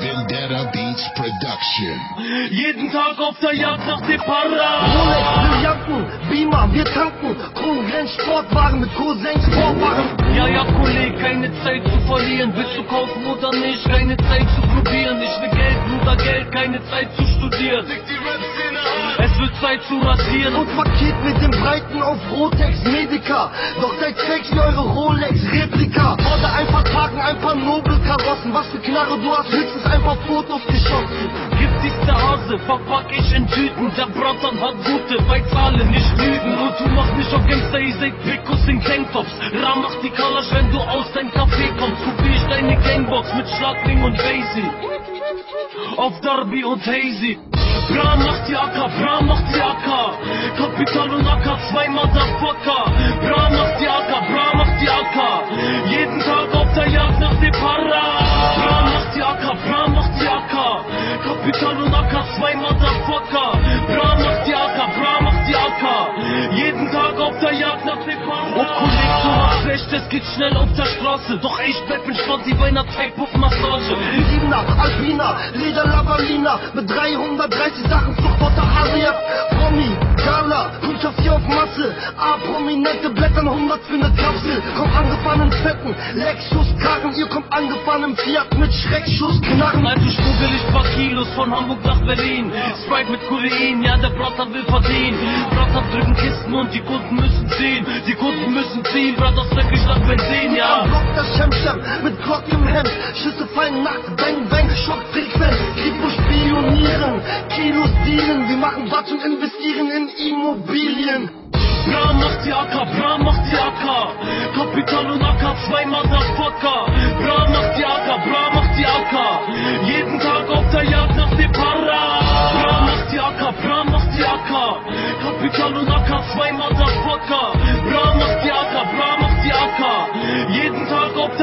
Vendetta Beats Production. Jeden Tag auf der Jagd nach dem Para. Rolex, Brillanten, Beamer, wir tanken. Kronenrenn, Sportwagen mit Cousins, Sportwagen. Ja, ja, Kollege, keine Zeit zu verlieren. Willst du kaufen oder nicht? Keine Zeit zu probieren. Ich will Geld, Bruder, Geld, keine Zeit zu studieren. Es wird Zeit zu rasieren. Und Paket mit dem Breiten auf Rotex Medica. Doch seid sexy Knarre du hast, höchstens ein paar Fotos geschossen. Giftigste Hase verpack ich in Tüten. Der Bratan hat gute, bei Zahlen nicht lügen. Und du machst mich auf Gangster, ich seh Picos in Tanktops. Ram macht die Kalasch, wenn du aus dein Café kommst. Kopier ich deine Gangbox mit Schlagring und Basie. Auf Darby und Hazy. Bra macht die AK, Bra macht die AK. Kapital und AK, zwei Motherfucker. Kapital und AK, zwei Motherfucker. Bra macht die AK, Bra macht die AK. Jeden Tag auf der Jagd nach Para. Oh, Kollege, du machst schlecht, es geht schnell auf der Straße. Doch ich bleib entspannt wie bei einer Type-Massage. Siebener, Alpina, Leder Lavalina. Mit 330 Sachen Fluchtbotter Masse. A-Prominente blättern 100 für ne Kapsel. Kommt angefahren in Fetten, Lexus, Karren. Ihr kommt angefahren im Fiat mit Schreckschuss, Knarren. Also schmuggel ich paar Kilos von Hamburg nach Berlin. Sprite mit Korein, ja der Bratter will verdienen. Bratter drücken Kisten und die Kunden müssen ziehen. Die Kunden müssen ziehen, Bratter wirklich nach Benzin, ja. Block das Shemshem mit Glock im Hemd. Schüsse fallen nachts, Bang Bang, Schockfrequenz. Kripo spionieren, Kilos dienen. Wir machen Batsch und investieren in Immobilien. Macht die AK, Bra macht die AK. Kapital und AK, zwei Motherfucker. Bra macht die AK, Bra macht die AK. Jeden Tag auf der Jagd nach dem Para. Bra macht die AK, Bra macht die AK. Kapital und AK, zwei Motherfucker. Bra macht die AK, Bra macht die AK. Jeden Tag auf